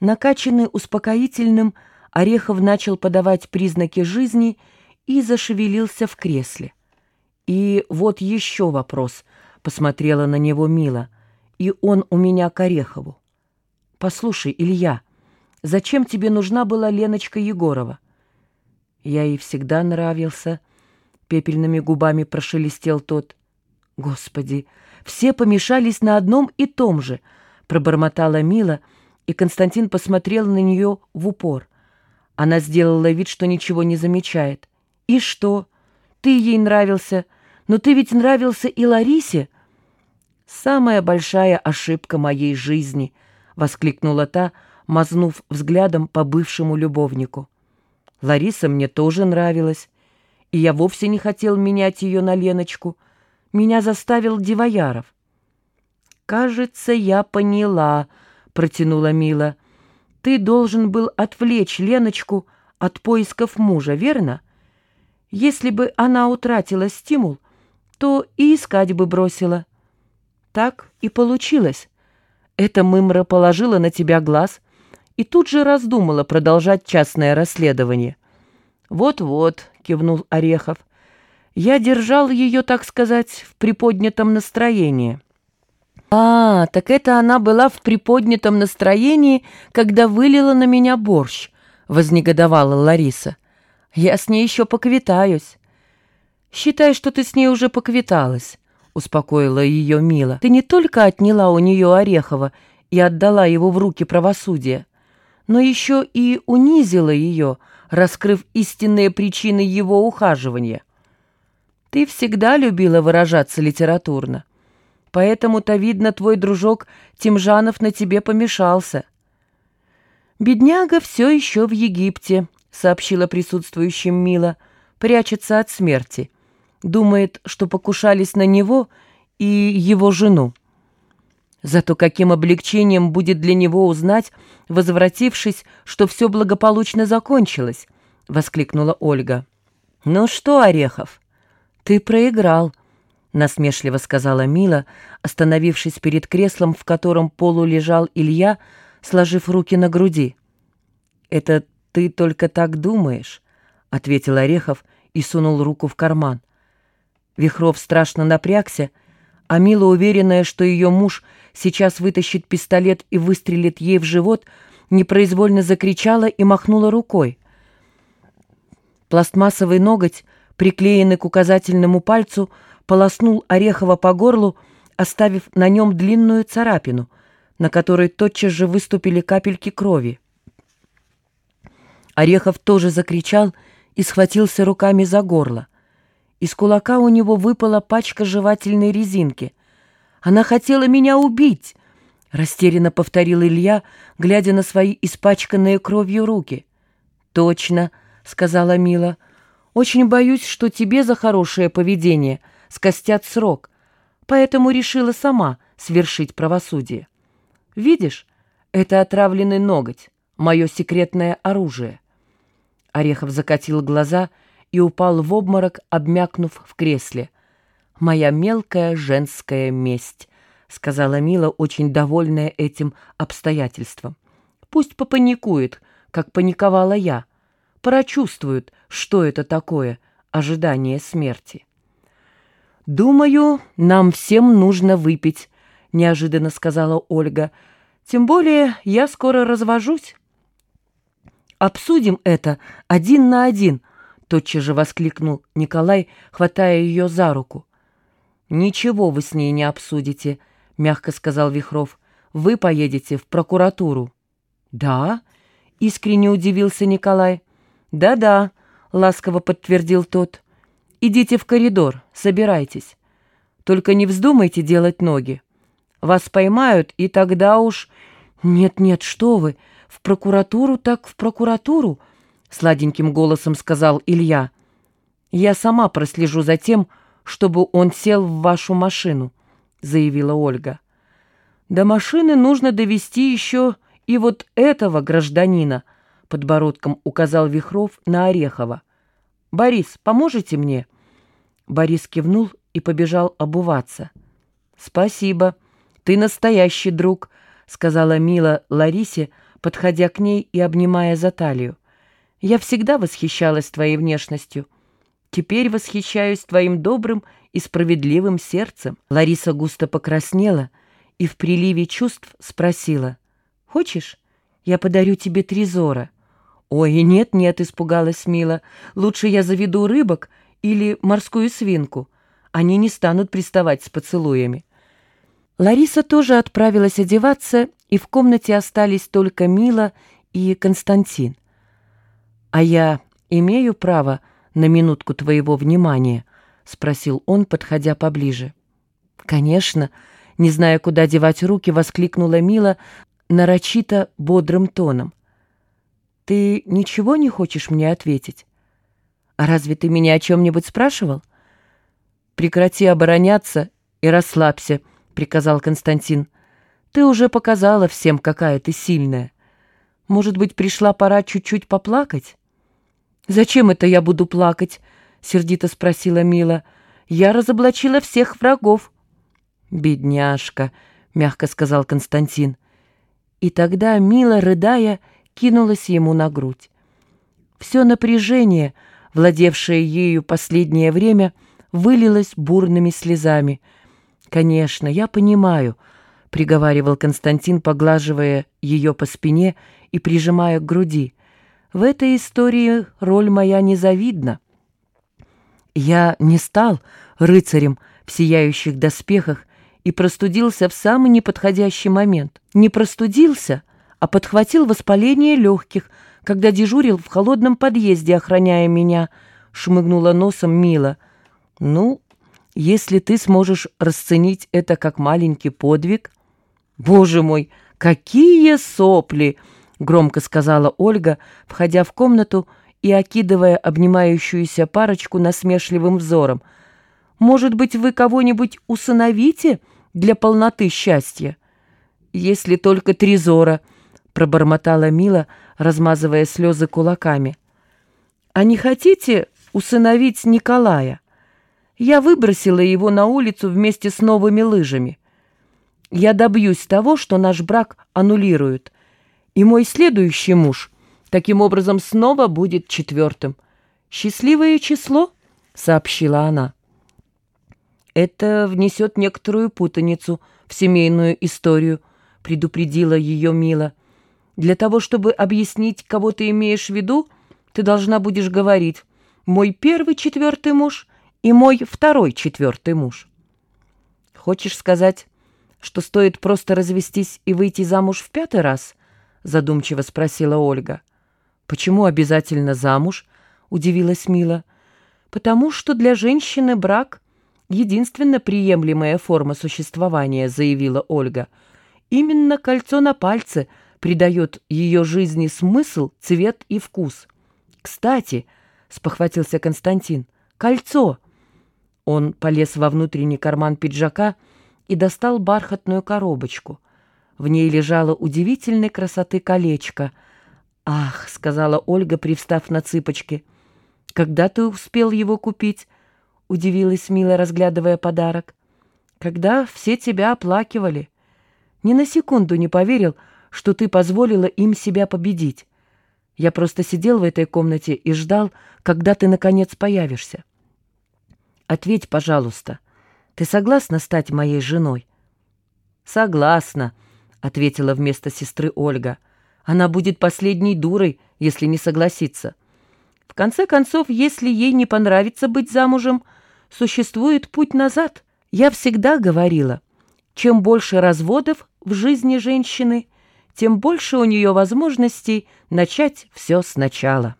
Накачанный успокоительным, Орехов начал подавать признаки жизни и зашевелился в кресле. «И вот еще вопрос», — посмотрела на него Мила, — «и он у меня к Орехову. Послушай, Илья, зачем тебе нужна была Леночка Егорова?» «Я ей всегда нравился», — пепельными губами прошелестел тот. «Господи, все помешались на одном и том же», — пробормотала Мила, и Константин посмотрел на нее в упор. Она сделала вид, что ничего не замечает. «И что? Ты ей нравился, но ты ведь нравился и Ларисе?» «Самая большая ошибка моей жизни», — воскликнула та, мазнув взглядом по бывшему любовнику. «Лариса мне тоже нравилась, и я вовсе не хотел менять ее на Леночку. Меня заставил Дивояров». «Кажется, я поняла», — протянула Мила. «Ты должен был отвлечь Леночку от поисков мужа, верно? Если бы она утратила стимул, то и искать бы бросила». Так и получилось. Эта мымра положила на тебя глаз и тут же раздумала продолжать частное расследование. «Вот-вот», — кивнул Орехов, — «я держал ее, так сказать, в приподнятом настроении». «А, так это она была в приподнятом настроении, когда вылила на меня борщ», — вознегодовала Лариса. «Я с ней еще поквитаюсь». «Считай, что ты с ней уже поквиталась», — успокоила ее Мила. «Ты не только отняла у нее Орехова и отдала его в руки правосудия, но еще и унизила ее, раскрыв истинные причины его ухаживания. Ты всегда любила выражаться литературно. Поэтому-то, видно, твой дружок Тимжанов на тебе помешался. «Бедняга все еще в Египте», — сообщила присутствующим Мила, — «прячется от смерти. Думает, что покушались на него и его жену. Зато каким облегчением будет для него узнать, возвратившись, что все благополучно закончилось», — воскликнула Ольга. «Ну что, Орехов, ты проиграл», — насмешливо сказала Мила, остановившись перед креслом, в котором полу лежал Илья, сложив руки на груди. «Это ты только так думаешь», — ответил Орехов и сунул руку в карман. Вихров страшно напрягся, а Мила, уверенная, что ее муж сейчас вытащит пистолет и выстрелит ей в живот, непроизвольно закричала и махнула рукой. Пластмассовый ноготь, приклеенный к указательному пальцу, полоснул Орехова по горлу, оставив на нем длинную царапину, на которой тотчас же выступили капельки крови. Орехов тоже закричал и схватился руками за горло. Из кулака у него выпала пачка жевательной резинки. «Она хотела меня убить!» — растерянно повторил Илья, глядя на свои испачканные кровью руки. «Точно», — сказала Мила. «Очень боюсь, что тебе за хорошее поведение — скостят срок, поэтому решила сама свершить правосудие. Видишь, это отравленный ноготь, мое секретное оружие. Орехов закатил глаза и упал в обморок, обмякнув в кресле. «Моя мелкая женская месть», — сказала Мила, очень довольная этим обстоятельством. «Пусть попаникует, как паниковала я, прочувствует, что это такое ожидание смерти». «Думаю, нам всем нужно выпить», — неожиданно сказала Ольга. «Тем более я скоро развожусь». «Обсудим это один на один», — тотчас же воскликнул Николай, хватая ее за руку. «Ничего вы с ней не обсудите», — мягко сказал Вихров. «Вы поедете в прокуратуру». «Да?» — искренне удивился Николай. «Да-да», — ласково подтвердил тот. Идите в коридор, собирайтесь. Только не вздумайте делать ноги. Вас поймают, и тогда уж... Нет-нет, что вы, в прокуратуру так в прокуратуру, сладеньким голосом сказал Илья. Я сама прослежу за тем, чтобы он сел в вашу машину, заявила Ольга. До машины нужно довести еще и вот этого гражданина, подбородком указал Вихров на Орехова. «Борис, поможете мне?» Борис кивнул и побежал обуваться. «Спасибо, ты настоящий друг», — сказала Мила Ларисе, подходя к ней и обнимая за талию. «Я всегда восхищалась твоей внешностью. Теперь восхищаюсь твоим добрым и справедливым сердцем». Лариса густо покраснела и в приливе чувств спросила. «Хочешь, я подарю тебе трезора?» «Ой, нет-нет», — испугалась Мила, — «лучше я заведу рыбок или морскую свинку. Они не станут приставать с поцелуями». Лариса тоже отправилась одеваться, и в комнате остались только Мила и Константин. «А я имею право на минутку твоего внимания?» — спросил он, подходя поближе. «Конечно», — не зная, куда девать руки, воскликнула Мила нарочито бодрым тоном. «Ты ничего не хочешь мне ответить? А разве ты меня о чем-нибудь спрашивал?» «Прекрати обороняться и расслабься», — приказал Константин. «Ты уже показала всем, какая ты сильная. Может быть, пришла пора чуть-чуть поплакать?» «Зачем это я буду плакать?» — сердито спросила Мила. «Я разоблачила всех врагов». «Бедняжка», — мягко сказал Константин. И тогда Мила, рыдая, кинулась ему на грудь. Все напряжение, владевшее ею последнее время, вылилось бурными слезами. «Конечно, я понимаю», — приговаривал Константин, поглаживая ее по спине и прижимая к груди. «В этой истории роль моя незавидна. Я не стал рыцарем в сияющих доспехах и простудился в самый неподходящий момент. Не простудился, а подхватил воспаление легких, когда дежурил в холодном подъезде, охраняя меня, шмыгнула носом Мила. Ну, если ты сможешь расценить это как маленький подвиг... Боже мой, какие сопли! Громко сказала Ольга, входя в комнату и окидывая обнимающуюся парочку насмешливым взором. «Может быть, вы кого-нибудь усыновите для полноты счастья?» «Если только Трезора», пробормотала Мила, размазывая слезы кулаками. «А не хотите усыновить Николая? Я выбросила его на улицу вместе с новыми лыжами. Я добьюсь того, что наш брак аннулируют, и мой следующий муж таким образом снова будет четвертым. Счастливое число?» — сообщила она. «Это внесет некоторую путаницу в семейную историю», — предупредила ее Мила. Для того, чтобы объяснить, кого ты имеешь в виду, ты должна будешь говорить «мой первый четвертый муж» и «мой второй четвертый муж». Хочешь сказать, что стоит просто развестись и выйти замуж в пятый раз? Задумчиво спросила Ольга. Почему обязательно замуж? Удивилась Мила. Потому что для женщины брак — единственно приемлемая форма существования, заявила Ольга. Именно кольцо на пальце — придает ее жизни смысл, цвет и вкус. «Кстати», — спохватился Константин, — «кольцо». Он полез во внутренний карман пиджака и достал бархатную коробочку. В ней лежало удивительной красоты колечко. «Ах», — сказала Ольга, привстав на цыпочки, — «когда ты успел его купить?» — удивилась Мила, разглядывая подарок. «Когда все тебя оплакивали. Ни на секунду не поверил, что ты позволила им себя победить. Я просто сидел в этой комнате и ждал, когда ты, наконец, появишься. Ответь, пожалуйста, ты согласна стать моей женой? Согласна, — ответила вместо сестры Ольга. Она будет последней дурой, если не согласится. В конце концов, если ей не понравится быть замужем, существует путь назад. Я всегда говорила, чем больше разводов в жизни женщины — тем больше у нее возможностей начать все сначала.